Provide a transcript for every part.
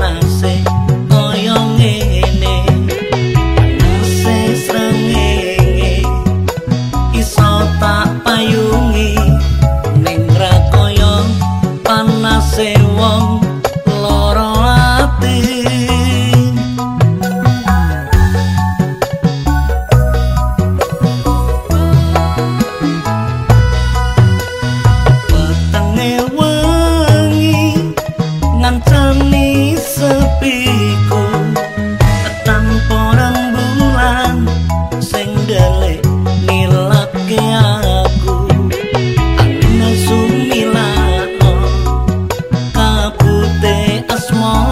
romance small.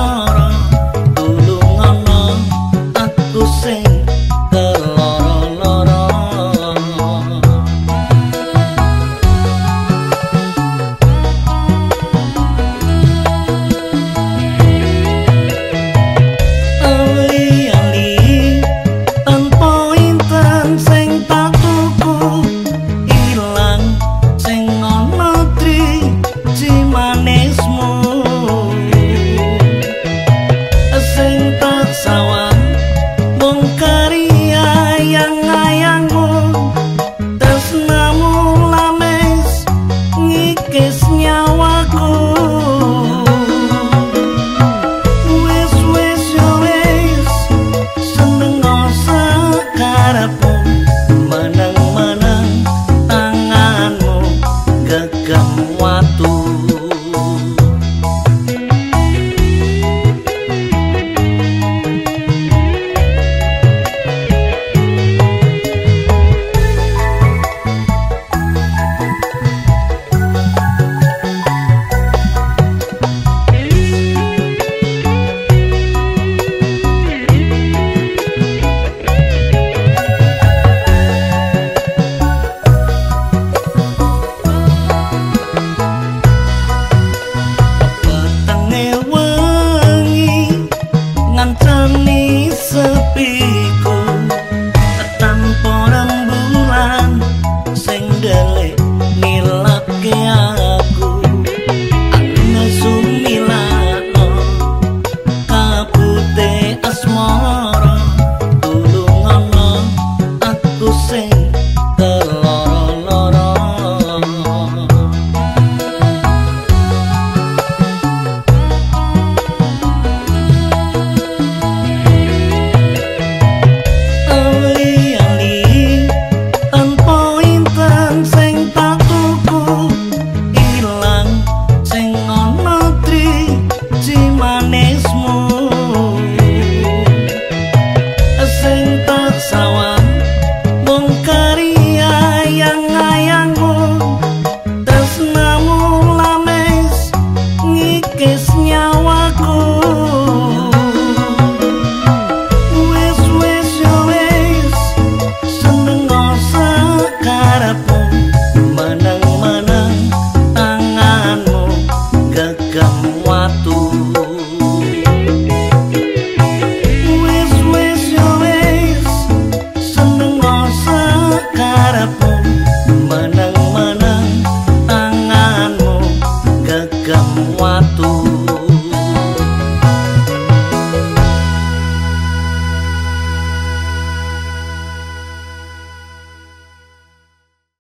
Ko chega no ato